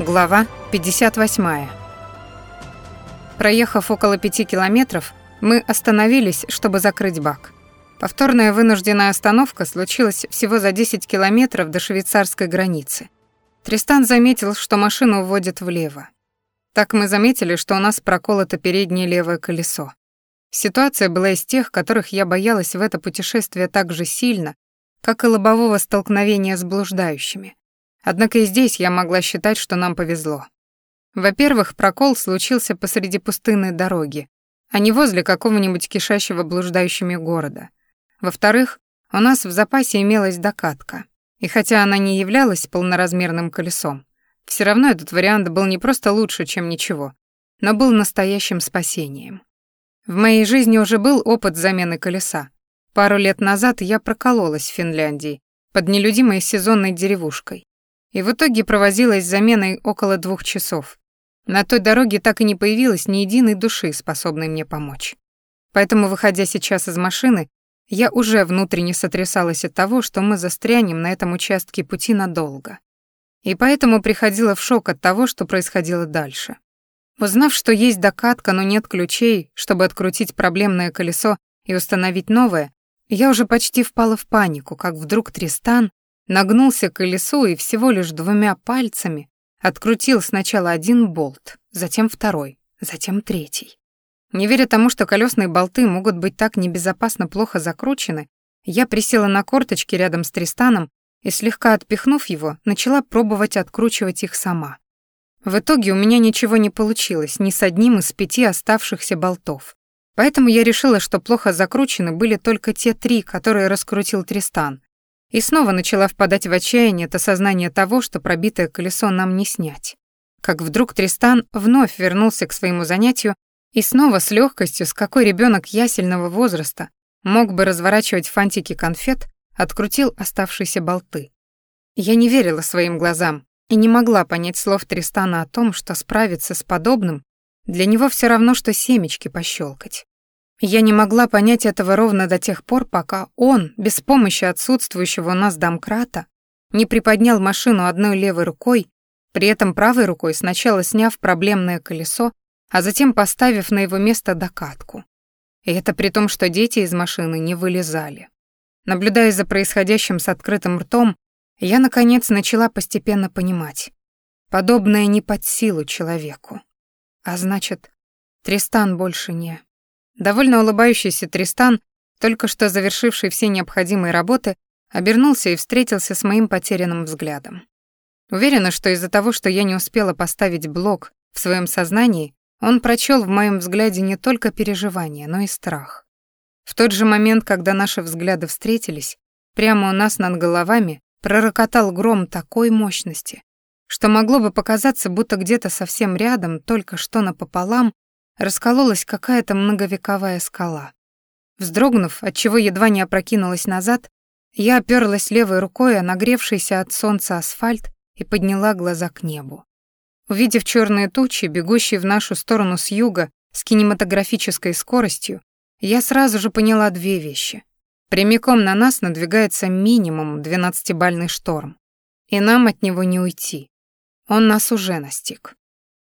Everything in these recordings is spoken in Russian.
Глава 58. Проехав около пяти километров, мы остановились, чтобы закрыть бак. Повторная вынужденная остановка случилась всего за 10 километров до швейцарской границы. Тристан заметил, что машину уводят влево. Так мы заметили, что у нас проколото переднее левое колесо. Ситуация была из тех, которых я боялась в это путешествие так же сильно, как и лобового столкновения с блуждающими. Однако и здесь я могла считать, что нам повезло. Во-первых, прокол случился посреди пустынной дороги, а не возле какого-нибудь кишащего блуждающими города. Во-вторых, у нас в запасе имелась докатка, и хотя она не являлась полноразмерным колесом, все равно этот вариант был не просто лучше, чем ничего, но был настоящим спасением. В моей жизни уже был опыт замены колеса. Пару лет назад я прокололась в Финляндии под нелюдимой сезонной деревушкой и в итоге провозилась с заменой около двух часов. На той дороге так и не появилось ни единой души, способной мне помочь. Поэтому, выходя сейчас из машины, я уже внутренне сотрясалась от того, что мы застрянем на этом участке пути надолго. И поэтому приходила в шок от того, что происходило дальше. Узнав, что есть докатка, но нет ключей, чтобы открутить проблемное колесо и установить новое, я уже почти впала в панику, как вдруг Тристан нагнулся к колесу и всего лишь двумя пальцами открутил сначала один болт, затем второй, затем третий. Не веря тому, что колесные болты могут быть так небезопасно плохо закручены, я присела на корточки рядом с Тристаном и, слегка отпихнув его, начала пробовать откручивать их сама. В итоге у меня ничего не получилось ни с одним из пяти оставшихся болтов. Поэтому я решила, что плохо закручены были только те три, которые раскрутил Тристан, и снова начала впадать в отчаяние от осознания того, что пробитое колесо нам не снять. Как вдруг Тристан вновь вернулся к своему занятию и снова с легкостью, с какой ребенок ясельного возраста мог бы разворачивать фантики конфет, открутил оставшиеся болты. Я не верила своим глазам и не могла понять слов Тристана о том, что справиться с подобным для него все равно, что семечки пощелкать. Я не могла понять этого ровно до тех пор, пока он, без помощи отсутствующего у нас домкрата, не приподнял машину одной левой рукой, при этом правой рукой сначала сняв проблемное колесо, а затем поставив на его место докатку. И это при том, что дети из машины не вылезали. Наблюдая за происходящим с открытым ртом, я, наконец, начала постепенно понимать. Подобное не под силу человеку. А значит, Тристан больше не... Довольно улыбающийся Тристан, только что завершивший все необходимые работы, обернулся и встретился с моим потерянным взглядом. Уверена, что из-за того, что я не успела поставить блок в своем сознании, он прочел в моем взгляде не только переживание, но и страх. В тот же момент, когда наши взгляды встретились, прямо у нас над головами пророкотал гром такой мощности, что могло бы показаться, будто где-то совсем рядом, только что напополам, раскололась какая-то многовековая скала. Вздрогнув, отчего едва не опрокинулась назад, я оперлась левой рукой о нагревшийся от солнца асфальт и подняла глаза к небу. Увидев черные тучи, бегущие в нашу сторону с юга с кинематографической скоростью, я сразу же поняла две вещи. Прямиком на нас надвигается минимум 12-бальный шторм, и нам от него не уйти. Он нас уже настиг.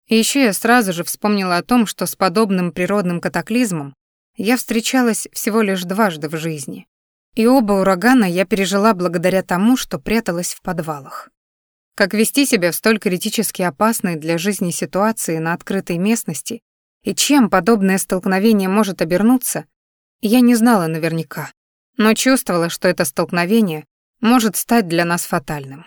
И еще я сразу же вспомнила о том, что с подобным природным катаклизмом я встречалась всего лишь дважды в жизни. И оба урагана я пережила благодаря тому, что пряталась в подвалах. Как вести себя в столь критически опасной для жизни ситуации на открытой местности и чем подобное столкновение может обернуться, я не знала наверняка, но чувствовала, что это столкновение может стать для нас фатальным.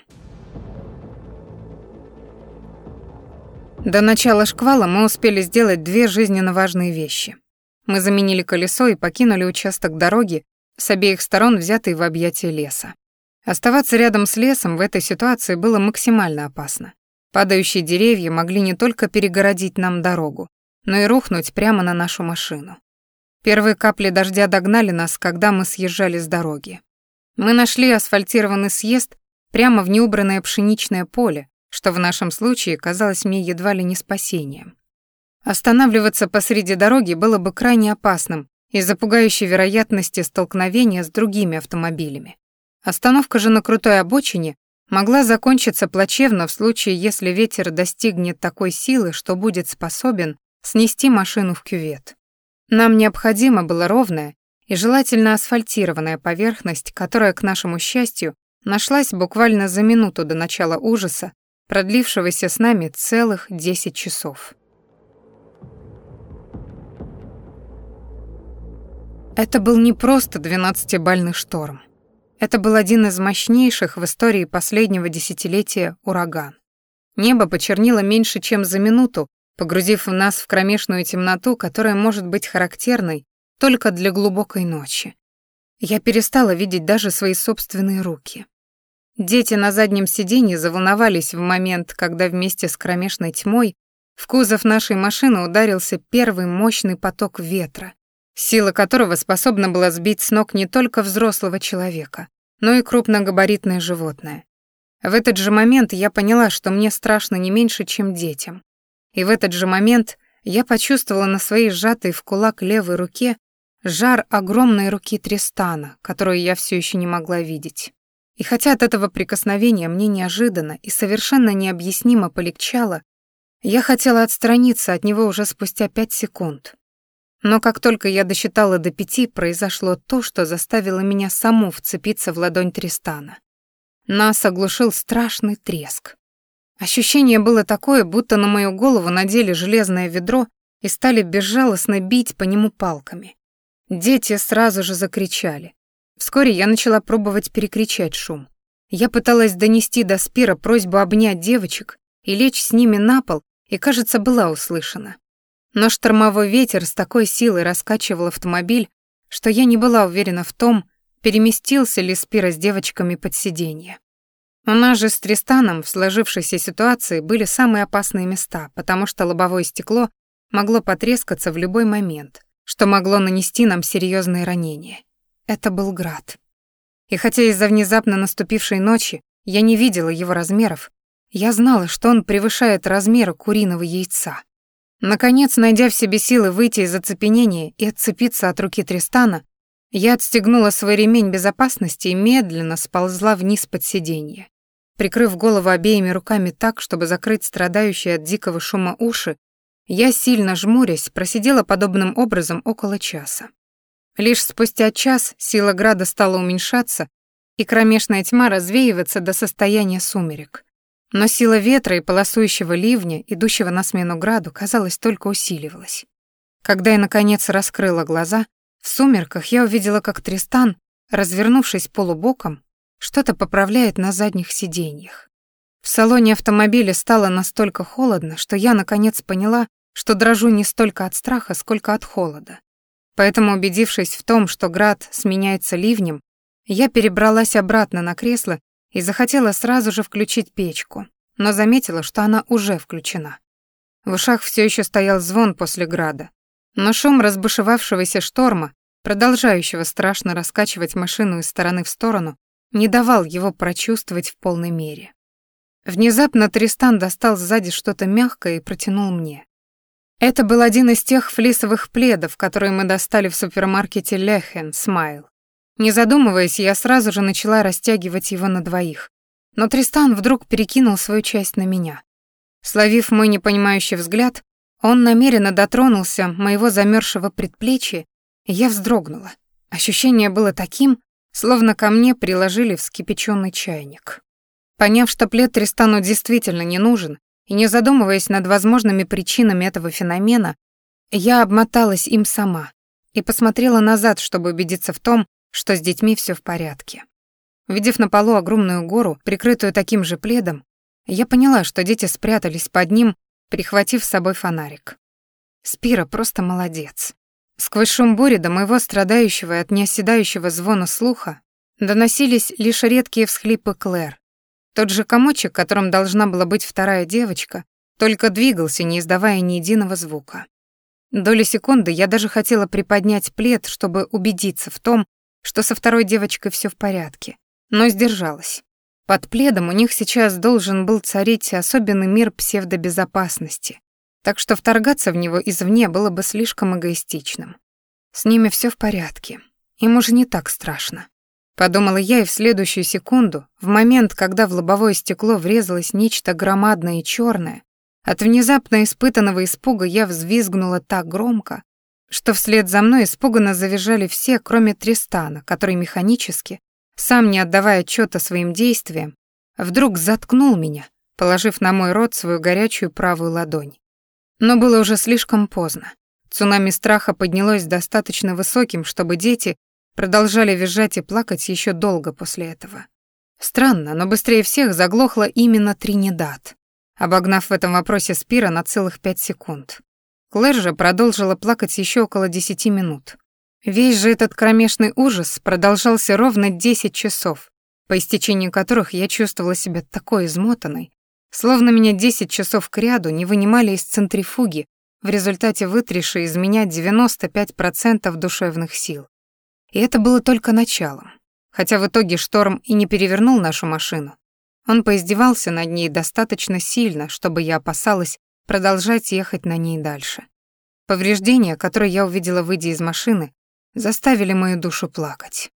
До начала шквала мы успели сделать две жизненно важные вещи. Мы заменили колесо и покинули участок дороги с обеих сторон, взятый в объятия леса. Оставаться рядом с лесом в этой ситуации было максимально опасно. Падающие деревья могли не только перегородить нам дорогу, но и рухнуть прямо на нашу машину. Первые капли дождя догнали нас, когда мы съезжали с дороги. Мы нашли асфальтированный съезд прямо в неубранное пшеничное поле, что в нашем случае казалось мне едва ли не спасением. Останавливаться посреди дороги было бы крайне опасным из-за пугающей вероятности столкновения с другими автомобилями. Остановка же на крутой обочине могла закончиться плачевно в случае, если ветер достигнет такой силы, что будет способен снести машину в кювет. Нам необходимо было ровная и желательно асфальтированная поверхность, которая, к нашему счастью, нашлась буквально за минуту до начала ужаса, продлившегося с нами целых 10 часов. Это был не просто двенадцатибальный шторм. Это был один из мощнейших в истории последнего десятилетия ураган. Небо почернило меньше, чем за минуту, погрузив нас в кромешную темноту, которая может быть характерной только для глубокой ночи. Я перестала видеть даже свои собственные руки. Дети на заднем сиденье заволновались в момент, когда вместе с кромешной тьмой в кузов нашей машины ударился первый мощный поток ветра, сила которого способна была сбить с ног не только взрослого человека, но и крупногабаритное животное. В этот же момент я поняла, что мне страшно не меньше, чем детям. И в этот же момент я почувствовала на своей сжатой в кулак левой руке жар огромной руки Тристана, которую я все еще не могла видеть. И хотя от этого прикосновения мне неожиданно и совершенно необъяснимо полегчало, я хотела отстраниться от него уже спустя пять секунд, но как только я досчитала до пяти, произошло то, что заставило меня саму вцепиться в ладонь Тристана. Нас оглушил страшный треск. Ощущение было такое, будто на мою голову надели железное ведро и стали безжалостно бить по нему палками. Дети сразу же закричали. Вскоре я начала пробовать перекричать шум. Я пыталась донести до Спира просьбу обнять девочек и лечь с ними на пол, и, кажется, была услышана. Но штормовой ветер с такой силой раскачивал автомобиль, что я не была уверена в том, переместился ли Спира с девочками под сиденье. У нас же с Тристаном в сложившейся ситуации были самые опасные места, потому что лобовое стекло могло потрескаться в любой момент, что могло нанести нам серьезные ранения. Это был град. И хотя из-за внезапно наступившей ночи я не видела его размеров, я знала, что он превышает размеры куриного яйца. Наконец, найдя в себе силы выйти из оцепенения и отцепиться от руки Тристана, я отстегнула свой ремень безопасности и медленно сползла вниз под сиденье. Прикрыв голову обеими руками так, чтобы закрыть страдающие от дикого шума уши, я, сильно жмурясь, просидела подобным образом около часа. Лишь спустя час сила града стала уменьшаться, и кромешная тьма развеиваться до состояния сумерек. Но сила ветра и полосующего ливня, идущего на смену граду, казалось, только усиливалась. Когда я, наконец, раскрыла глаза, в сумерках я увидела, как Тристан, развернувшись полубоком, что-то поправляет на задних сиденьях. В салоне автомобиля стало настолько холодно, что я, наконец, поняла, что дрожу не столько от страха, сколько от холода. Поэтому, убедившись в том, что град сменяется ливнем, я перебралась обратно на кресло и захотела сразу же включить печку, но заметила, что она уже включена. В ушах все еще стоял звон после града, но шум разбушевавшегося шторма, продолжающего страшно раскачивать машину из стороны в сторону, не давал его прочувствовать в полной мере. Внезапно Тристан достал сзади что-то мягкое и протянул мне. Это был один из тех флисовых пледов, которые мы достали в супермаркете Лехен Смайл. Не задумываясь, я сразу же начала растягивать его на двоих. Но Тристан вдруг перекинул свою часть на меня. Словив мой непонимающий взгляд, он намеренно дотронулся моего замерзшего предплечья, и я вздрогнула. Ощущение было таким, словно ко мне приложили вскипяченный чайник. Поняв, что плед Тристану действительно не нужен, и не задумываясь над возможными причинами этого феномена, я обмоталась им сама и посмотрела назад, чтобы убедиться в том, что с детьми все в порядке. Видев на полу огромную гору, прикрытую таким же пледом, я поняла, что дети спрятались под ним, прихватив с собой фонарик. Спира просто молодец. Сквозь шум бури до моего страдающего от неоседающего звона слуха доносились лишь редкие всхлипы Клэр. Тот же комочек, которым должна была быть вторая девочка, только двигался, не издавая ни единого звука. Доли секунды я даже хотела приподнять плед, чтобы убедиться в том, что со второй девочкой все в порядке, но сдержалась. Под пледом у них сейчас должен был царить особенный мир псевдобезопасности, так что вторгаться в него извне было бы слишком эгоистичным. С ними все в порядке, им уже не так страшно. Подумала я, и в следующую секунду, в момент, когда в лобовое стекло врезалось нечто громадное и черное, от внезапно испытанного испуга я взвизгнула так громко, что вслед за мной испуганно завизжали все, кроме Тристана, который механически, сам не отдавая отчета своим действиям, вдруг заткнул меня, положив на мой рот свою горячую правую ладонь. Но было уже слишком поздно. Цунами страха поднялось достаточно высоким, чтобы дети продолжали визжать и плакать еще долго после этого. Странно, но быстрее всех заглохла именно Тринидад, обогнав в этом вопросе Спира на целых пять секунд. Клэр же продолжила плакать еще около десяти минут. Весь же этот кромешный ужас продолжался ровно десять часов, по истечении которых я чувствовала себя такой измотанной, словно меня десять часов кряду не вынимали из центрифуги, в результате вытрясшей из меня 95% душевных сил. И это было только началом. Хотя в итоге шторм и не перевернул нашу машину. Он поиздевался над ней достаточно сильно, чтобы я опасалась продолжать ехать на ней дальше. Повреждения, которые я увидела, выйдя из машины, заставили мою душу плакать.